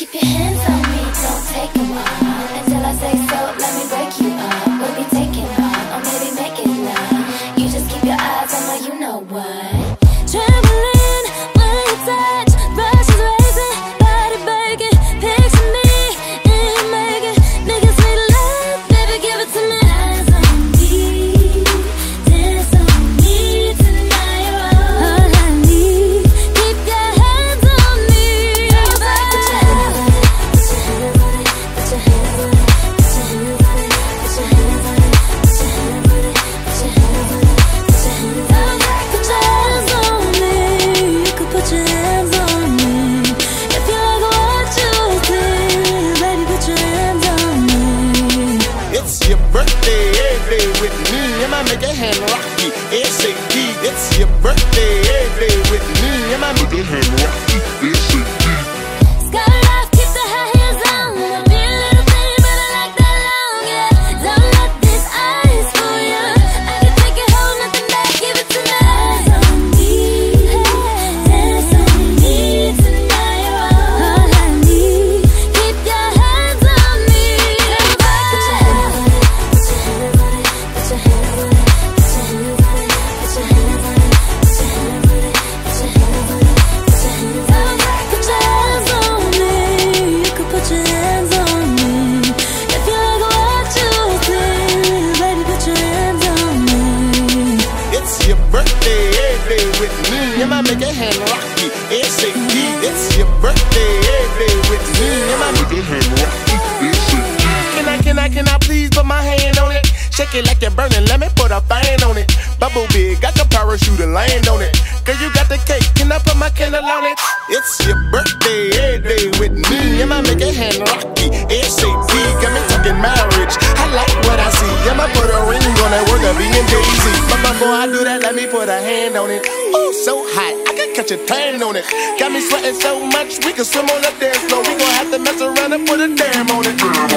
Keep your hands on me, don't take them off. I'ma make your hand rocky. ASAP. It's your birthday every day with me. I'ma make your hand rocky. Your birthday every day with me. I'ma make your hand rocky. ASAP. It's your birthday every day with me. I'ma make your hand rocky. ASAP. Can I, can I, can I please put my hand on it? Shake it like you're burning, let me put a fan on it. Bubble big, got the parachute and land on it. Girl, you got the cake, can I put my candle on it? It's your birthday that word of being Daisy. But before I do that, let me put a hand on it. Oh, so hot, I can catch a tan on it. Got me sweating so much, we can swim on the dance floor. We gon' have to mess around and put a dam on it.